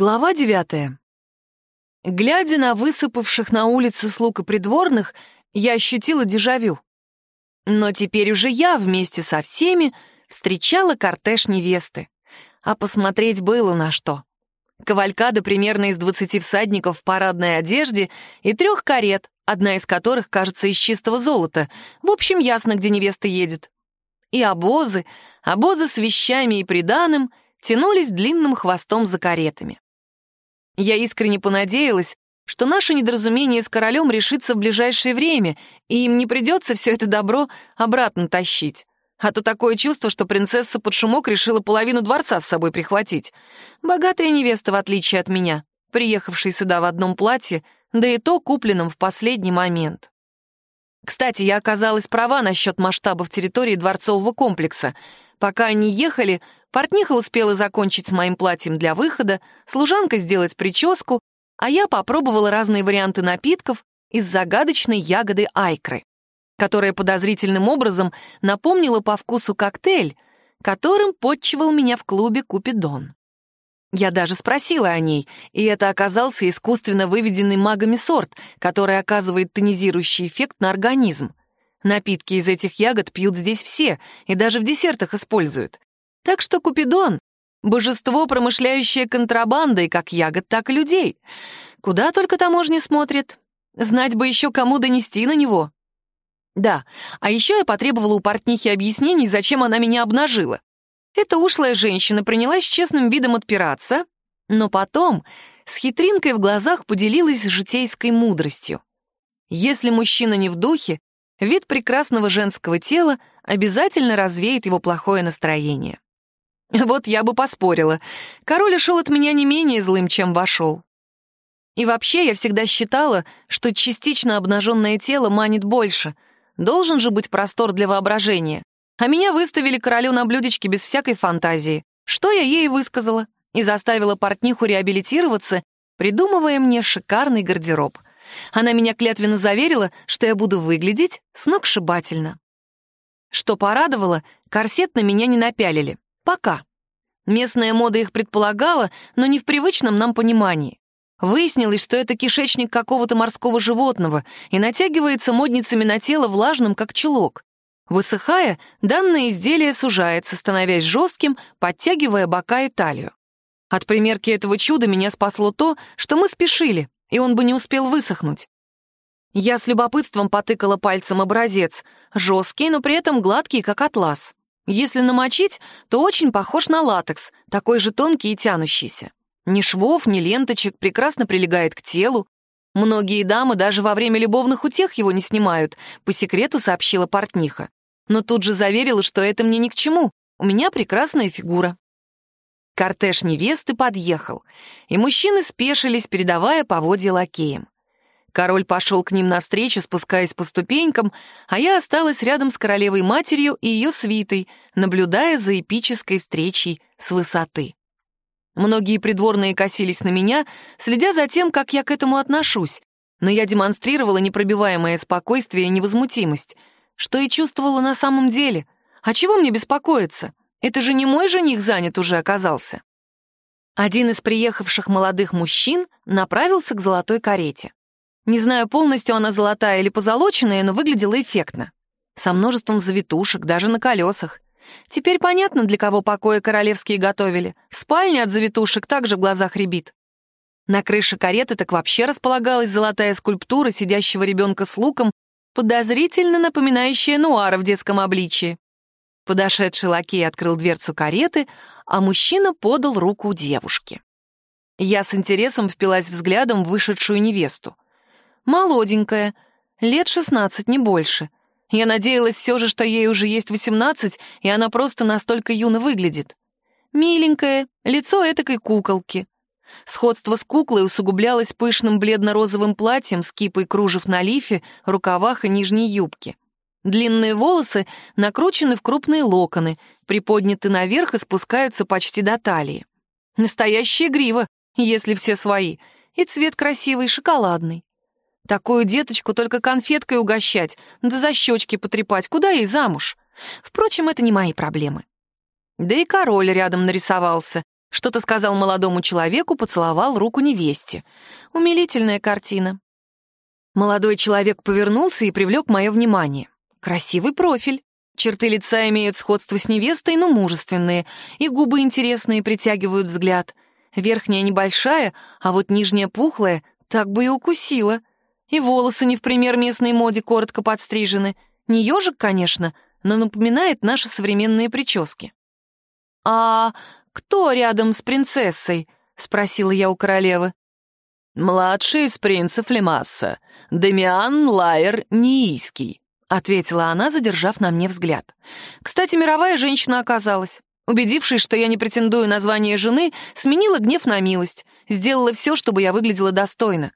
Глава девятая. Глядя на высыпавших на улицу слуг и придворных, я ощутила дежавю. Но теперь уже я вместе со всеми встречала кортеж невесты. А посмотреть было на что. Кавалькада примерно из двадцати всадников в парадной одежде и трех карет, одна из которых, кажется, из чистого золота. В общем, ясно, где невеста едет. И обозы, обозы с вещами и приданым — тянулись длинным хвостом за каретами. Я искренне понадеялась, что наше недоразумение с королем решится в ближайшее время, и им не придется все это добро обратно тащить. А то такое чувство, что принцесса под шумок решила половину дворца с собой прихватить. Богатая невеста, в отличие от меня, приехавшая сюда в одном платье, да и то купленном в последний момент. Кстати, я оказалась права насчет масштабов территории дворцового комплекса. Пока они ехали, Портниха успела закончить с моим платьем для выхода, служанка сделать прическу, а я попробовала разные варианты напитков из загадочной ягоды айкры, которая подозрительным образом напомнила по вкусу коктейль, которым подчивал меня в клубе Купидон. Я даже спросила о ней, и это оказался искусственно выведенный магами сорт, который оказывает тонизирующий эффект на организм. Напитки из этих ягод пьют здесь все, и даже в десертах используют. Так что Купидон — божество, промышляющее контрабандой как ягод, так и людей. Куда только таможня смотрит. Знать бы еще, кому донести на него. Да, а еще я потребовала у портнихи объяснений, зачем она меня обнажила. Эта ушлая женщина принялась честным видом отпираться, но потом с хитринкой в глазах поделилась житейской мудростью. Если мужчина не в духе, вид прекрасного женского тела обязательно развеет его плохое настроение. Вот я бы поспорила. Король ушел от меня не менее злым, чем вошел. И вообще я всегда считала, что частично обнаженное тело манит больше. Должен же быть простор для воображения. А меня выставили королю на блюдечке без всякой фантазии. Что я ей высказала? И заставила портниху реабилитироваться, придумывая мне шикарный гардероб. Она меня клятвенно заверила, что я буду выглядеть сногсшибательно. Что порадовало, корсет на меня не напялили. Пока. Местная мода их предполагала, но не в привычном нам понимании. Выяснилось, что это кишечник какого-то морского животного и натягивается модницами на тело влажным, как чулок. Высыхая, данное изделие сужается, становясь жестким, подтягивая бока и талию. От примерки этого чуда меня спасло то, что мы спешили, и он бы не успел высохнуть. Я с любопытством потыкала пальцем образец, жесткий, но при этом гладкий, как атлас. Если намочить, то очень похож на латекс, такой же тонкий и тянущийся. Ни швов, ни ленточек, прекрасно прилегает к телу. Многие дамы даже во время любовных утех его не снимают, по секрету сообщила портниха. Но тут же заверила, что это мне ни к чему, у меня прекрасная фигура. Кортеж невесты подъехал, и мужчины спешились, передавая поводья лакеям. Король пошел к ним навстречу, спускаясь по ступенькам, а я осталась рядом с королевой-матерью и ее свитой, наблюдая за эпической встречей с высоты. Многие придворные косились на меня, следя за тем, как я к этому отношусь, но я демонстрировала непробиваемое спокойствие и невозмутимость, что и чувствовала на самом деле. А чего мне беспокоиться? Это же не мой жених занят уже оказался. Один из приехавших молодых мужчин направился к золотой карете. Не знаю, полностью она золотая или позолоченная, но выглядела эффектно. Со множеством завитушек, даже на колесах. Теперь понятно, для кого покои королевские готовили. Спальня от завитушек также в глазах рябит. На крыше кареты так вообще располагалась золотая скульптура сидящего ребенка с луком, подозрительно напоминающая нуара в детском обличии. Подошедший лакей открыл дверцу кареты, а мужчина подал руку девушке. Я с интересом впилась взглядом в вышедшую невесту. Молоденькая, лет шестнадцать, не больше. Я надеялась все же, что ей уже есть восемнадцать, и она просто настолько юно выглядит. Миленькая, лицо этакой куколки. Сходство с куклой усугублялось пышным бледно-розовым платьем с кипой кружев на лифе, рукавах и нижней юбке. Длинные волосы накручены в крупные локоны, приподняты наверх и спускаются почти до талии. Настоящая грива, если все свои, и цвет красивый, шоколадный. Такую деточку только конфеткой угощать, да за щечки потрепать, куда ей замуж? Впрочем, это не мои проблемы. Да и король рядом нарисовался, Что-то сказал молодому человеку, поцеловал руку невесте. Умилительная картина. Молодой человек повернулся и привлек мое внимание. Красивый профиль. Черты лица имеют сходство с невестой, но мужественные, и губы интересные притягивают взгляд. Верхняя небольшая, а вот нижняя пухлая, так бы и укусила. И волосы не в пример местной моде коротко подстрижены. Не ежик, конечно, но напоминает наши современные прически. «А кто рядом с принцессой?» — спросила я у королевы. «Младший из принцев Лемасса, Демиан Лайер Ниийский», — ответила она, задержав на мне взгляд. «Кстати, мировая женщина оказалась. Убедившись, что я не претендую на звание жены, сменила гнев на милость, сделала все, чтобы я выглядела достойно.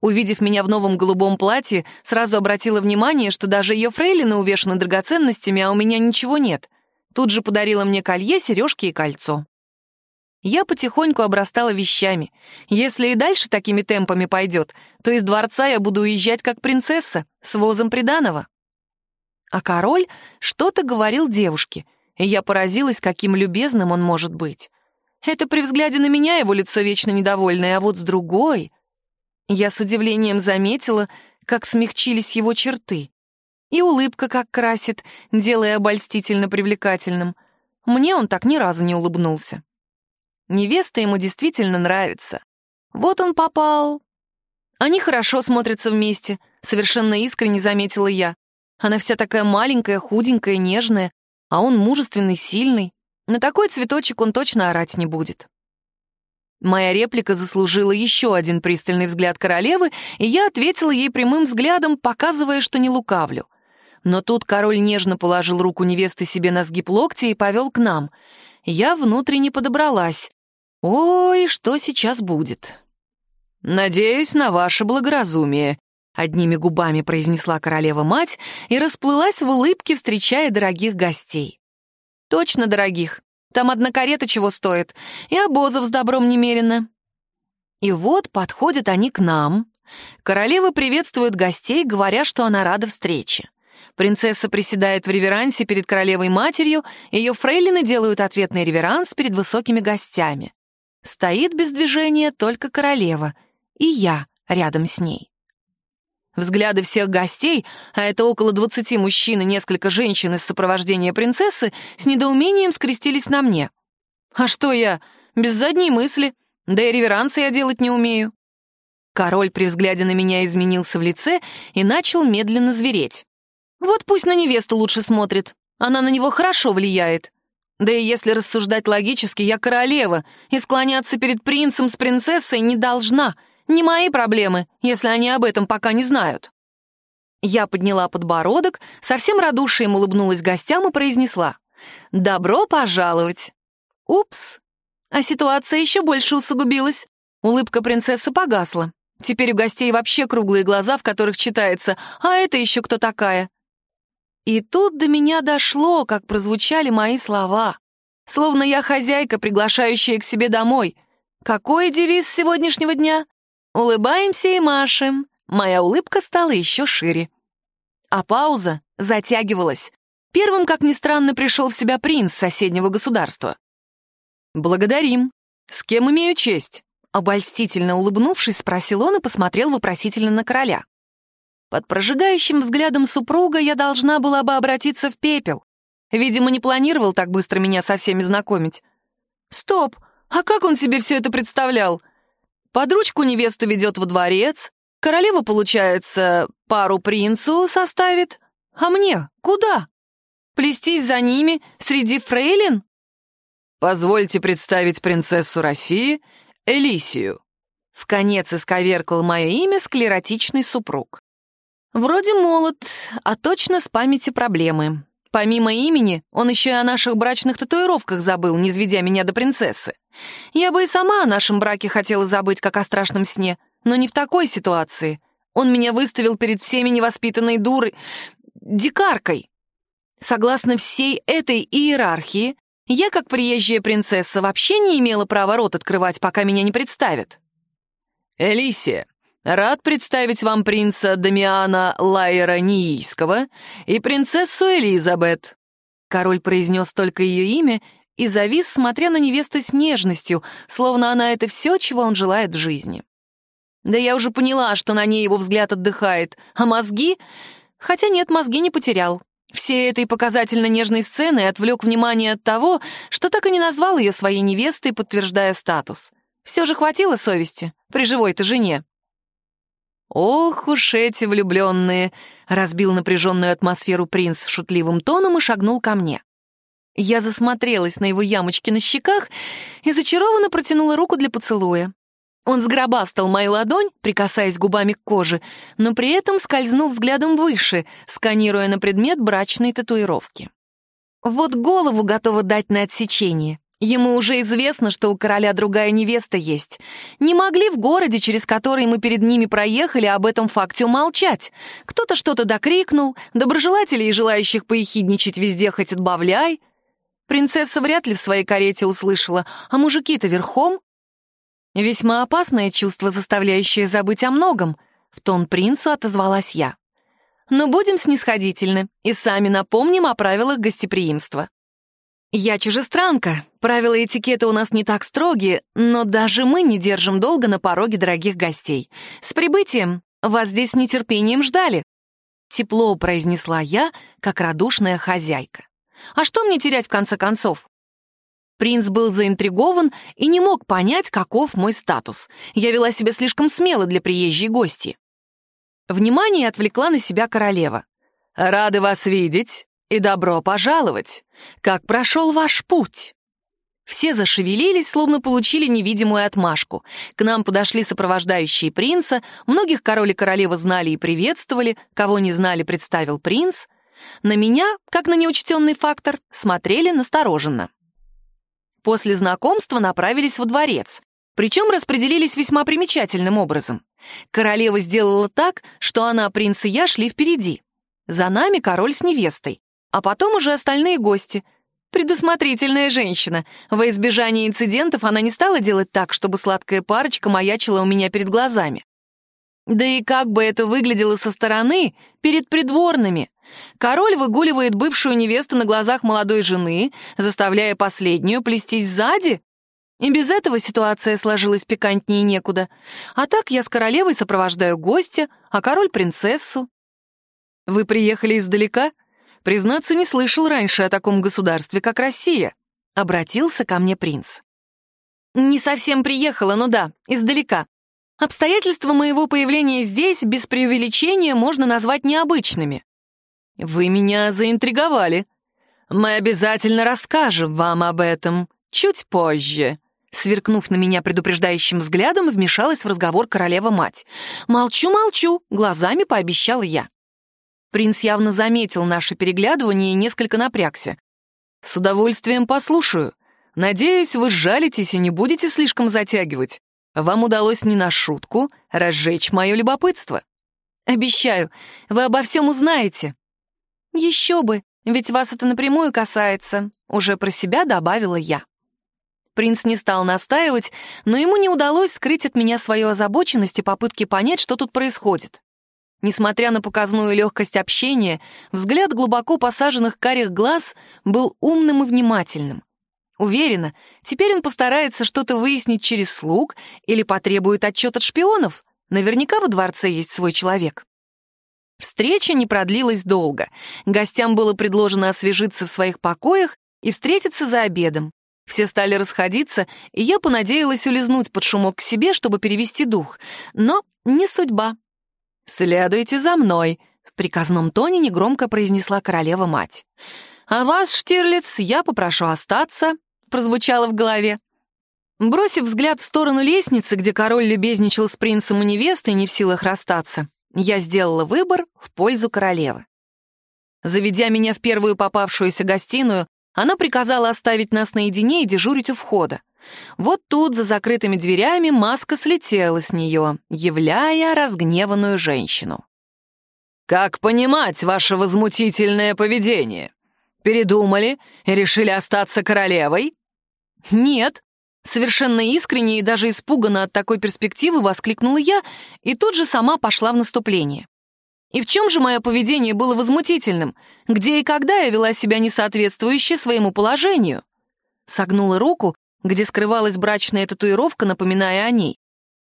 Увидев меня в новом голубом платье, сразу обратила внимание, что даже ее фрейлины увешаны драгоценностями, а у меня ничего нет. Тут же подарила мне колье, сережки и кольцо я потихоньку обрастала вещами. Если и дальше такими темпами пойдет, то из дворца я буду уезжать как принцесса, с возом приданого. А король что-то говорил девушке, и я поразилась, каким любезным он может быть. Это при взгляде на меня его лицо вечно недовольное, а вот с другой... Я с удивлением заметила, как смягчились его черты. И улыбка как красит, делая обольстительно привлекательным. Мне он так ни разу не улыбнулся. Невеста ему действительно нравится. Вот он попал. Они хорошо смотрятся вместе, совершенно искренне заметила я. Она вся такая маленькая, худенькая, нежная, а он мужественный, сильный. На такой цветочек он точно орать не будет. Моя реплика заслужила еще один пристальный взгляд королевы, и я ответила ей прямым взглядом, показывая, что не лукавлю. Но тут король нежно положил руку невесты себе на сгиб локтя и повел к нам. Я внутренне подобралась. Ой, что сейчас будет? Надеюсь на ваше благоразумие, одними губами произнесла королева-мать и расплылась в улыбке, встречая дорогих гостей. Точно дорогих. Там одна карета чего стоит, и обозов с добром немерено. И вот подходят они к нам. Королева приветствует гостей, говоря, что она рада встрече. Принцесса приседает в реверансе перед королевой-матерью, ее фрейлины делают ответный реверанс перед высокими гостями. Стоит без движения только королева, и я рядом с ней. Взгляды всех гостей, а это около двадцати мужчин и несколько женщин из сопровождения принцессы, с недоумением скрестились на мне. А что я? Без задней мысли. Да и реверансы я делать не умею. Король при взгляде на меня изменился в лице и начал медленно звереть. Вот пусть на невесту лучше смотрит. Она на него хорошо влияет. Да и если рассуждать логически, я королева, и склоняться перед принцем с принцессой не должна. Не мои проблемы, если они об этом пока не знают. Я подняла подбородок, совсем радушием улыбнулась гостям и произнесла. «Добро пожаловать!» Упс! А ситуация еще больше усугубилась. Улыбка принцессы погасла. Теперь у гостей вообще круглые глаза, в которых читается «А это еще кто такая?» И тут до меня дошло, как прозвучали мои слова. Словно я хозяйка, приглашающая к себе домой. Какой девиз сегодняшнего дня? Улыбаемся и машем. Моя улыбка стала еще шире. А пауза затягивалась. Первым, как ни странно, пришел в себя принц соседнего государства. «Благодарим. С кем имею честь?» Обольстительно улыбнувшись, спросил он и посмотрел вопросительно на короля. Под прожигающим взглядом супруга я должна была бы обратиться в пепел. Видимо, не планировал так быстро меня со всеми знакомить. Стоп, а как он себе все это представлял? Под ручку невесту ведет во дворец, королева, получается, пару принцу составит. А мне куда? Плестись за ними среди фрейлин? Позвольте представить принцессу России Элисию. В конец исковеркал мое имя склеротичный супруг. Вроде молод, а точно с памяти проблемы. Помимо имени, он еще и о наших брачных татуировках забыл, не сведя меня до принцессы. Я бы и сама о нашем браке хотела забыть, как о страшном сне, но не в такой ситуации. Он меня выставил перед всеми невоспитанной дурой... дикаркой. Согласно всей этой иерархии, я, как приезжая принцесса, вообще не имела права рот открывать, пока меня не представят. «Элисия, Рад представить вам принца Дамиана Лайера Нийского и принцессу Элизабет». Король произнес только ее имя, и завис, смотря на невесту с нежностью, словно она — это все, чего он желает в жизни. Да я уже поняла, что на ней его взгляд отдыхает, а мозги... Хотя нет, мозги не потерял. Всей этой показательно нежной сцены отвлек внимание от того, что так и не назвал ее своей невестой, подтверждая статус. Все же хватило совести при живой-то жене. «Ох уж эти влюбленные!» — разбил напряженную атмосферу принц шутливым тоном и шагнул ко мне. Я засмотрелась на его ямочки на щеках и зачарованно протянула руку для поцелуя. Он сгробастал мою ладонь, прикасаясь губами к коже, но при этом скользнул взглядом выше, сканируя на предмет брачной татуировки. Вот голову готова дать на отсечение. Ему уже известно, что у короля другая невеста есть. Не могли в городе, через который мы перед ними проехали, об этом факте умолчать. Кто-то что-то докрикнул, доброжелателей и желающих поехидничать везде хоть отбавляй. Принцесса вряд ли в своей карете услышала, а мужики-то верхом. Весьма опасное чувство, заставляющее забыть о многом, в тон принцу отозвалась я. Но будем снисходительны и сами напомним о правилах гостеприимства. Я чужестранка, правила этикета у нас не так строгие, но даже мы не держим долго на пороге дорогих гостей. С прибытием! Вас здесь с нетерпением ждали. Тепло произнесла я, как радушная хозяйка. А что мне терять в конце концов? Принц был заинтригован и не мог понять, каков мой статус. Я вела себя слишком смело для приезжей гости. Внимание отвлекла на себя королева. «Рады вас видеть и добро пожаловать. Как прошел ваш путь?» Все зашевелились, словно получили невидимую отмашку. К нам подошли сопровождающие принца, многих король и королева знали и приветствовали, кого не знали, представил принц. На меня, как на неучтенный фактор, смотрели настороженно. После знакомства направились во дворец, причем распределились весьма примечательным образом. Королева сделала так, что она, принц и я шли впереди. За нами король с невестой, а потом уже остальные гости. Предусмотрительная женщина. Во избежание инцидентов она не стала делать так, чтобы сладкая парочка маячила у меня перед глазами. Да и как бы это выглядело со стороны, перед придворными. Король выгуливает бывшую невесту на глазах молодой жены, заставляя последнюю плестись сзади. И без этого ситуация сложилась пикантнее некуда. А так я с королевой сопровождаю гостя, а король — принцессу. Вы приехали издалека? Признаться, не слышал раньше о таком государстве, как Россия. Обратился ко мне принц. Не совсем приехала, но да, издалека. Обстоятельства моего появления здесь без преувеличения можно назвать необычными. «Вы меня заинтриговали. Мы обязательно расскажем вам об этом чуть позже». Сверкнув на меня предупреждающим взглядом, вмешалась в разговор королева-мать. «Молчу, молчу», — глазами пообещала я. Принц явно заметил наше переглядывание и несколько напрягся. «С удовольствием послушаю. Надеюсь, вы сжалитесь и не будете слишком затягивать. Вам удалось не на шутку разжечь мое любопытство. Обещаю, вы обо всем узнаете», «Еще бы, ведь вас это напрямую касается», — уже про себя добавила я. Принц не стал настаивать, но ему не удалось скрыть от меня свою озабоченность и попытки понять, что тут происходит. Несмотря на показную легкость общения, взгляд глубоко посаженных карих глаз был умным и внимательным. Уверена, теперь он постарается что-то выяснить через слуг или потребует отчет от шпионов. Наверняка во дворце есть свой человек. Встреча не продлилась долго. Гостям было предложено освежиться в своих покоях и встретиться за обедом. Все стали расходиться, и я понадеялась улизнуть под шумок к себе, чтобы перевести дух. Но не судьба. «Следуйте за мной», — в приказном тоне негромко произнесла королева-мать. «А вас, Штирлиц, я попрошу остаться», — прозвучало в голове. Бросив взгляд в сторону лестницы, где король любезничал с принцем и невестой, не в силах расстаться, я сделала выбор в пользу королевы. Заведя меня в первую попавшуюся гостиную, она приказала оставить нас наедине и дежурить у входа. Вот тут, за закрытыми дверями, маска слетела с нее, являя разгневанную женщину. «Как понимать ваше возмутительное поведение? Передумали и решили остаться королевой?» «Нет», Совершенно искренне и даже испуганно от такой перспективы воскликнула я и тут же сама пошла в наступление. И в чем же мое поведение было возмутительным? Где и когда я вела себя несоответствующе своему положению? Согнула руку, где скрывалась брачная татуировка, напоминая о ней.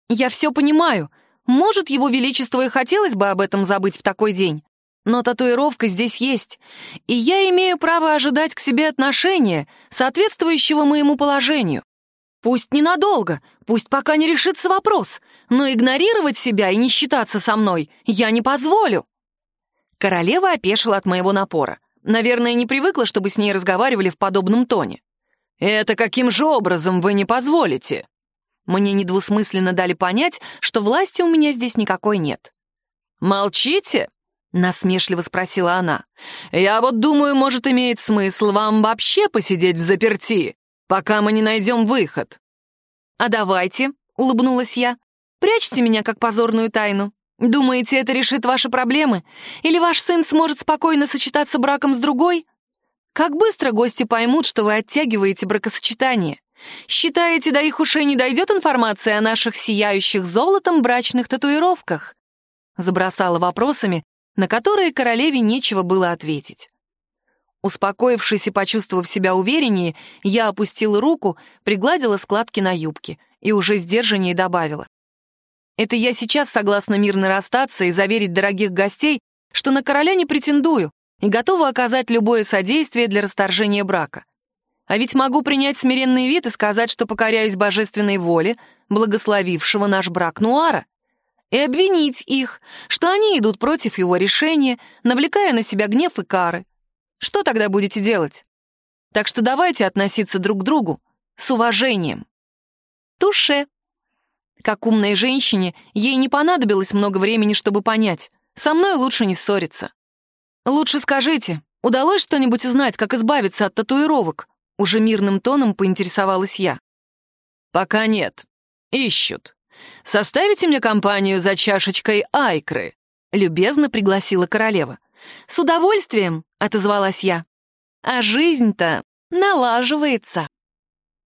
«Я все понимаю. Может, его величество и хотелось бы об этом забыть в такой день. Но татуировка здесь есть, и я имею право ожидать к себе отношения, соответствующего моему положению. Пусть ненадолго, пусть пока не решится вопрос, но игнорировать себя и не считаться со мной я не позволю». Королева опешила от моего напора. Наверное, не привыкла, чтобы с ней разговаривали в подобном тоне. «Это каким же образом вы не позволите?» Мне недвусмысленно дали понять, что власти у меня здесь никакой нет. «Молчите?» — насмешливо спросила она. «Я вот думаю, может, имеет смысл вам вообще посидеть в заперти, пока мы не найдем выход». «А давайте», — улыбнулась я, — «прячьте меня как позорную тайну. Думаете, это решит ваши проблемы? Или ваш сын сможет спокойно сочетаться браком с другой? Как быстро гости поймут, что вы оттягиваете бракосочетание? Считаете, до их ушей не дойдет информация о наших сияющих золотом брачных татуировках?» Забросала вопросами, на которые королеве нечего было ответить. Успокоившись и почувствовав себя увереннее, я опустила руку, пригладила складки на юбке и уже сдержаннее добавила. Это я сейчас согласна мирно расстаться и заверить дорогих гостей, что на короля не претендую и готова оказать любое содействие для расторжения брака. А ведь могу принять смиренный вид и сказать, что покоряюсь божественной воле, благословившего наш брак Нуара, и обвинить их, что они идут против его решения, навлекая на себя гнев и кары. Что тогда будете делать? Так что давайте относиться друг к другу с уважением. Туше. Как умной женщине, ей не понадобилось много времени, чтобы понять. Со мной лучше не ссориться. Лучше скажите, удалось что-нибудь узнать, как избавиться от татуировок? Уже мирным тоном поинтересовалась я. Пока нет. Ищут. Составите мне компанию за чашечкой айкры? Любезно пригласила королева. С удовольствием, отозвалась я. А жизнь-то налаживается.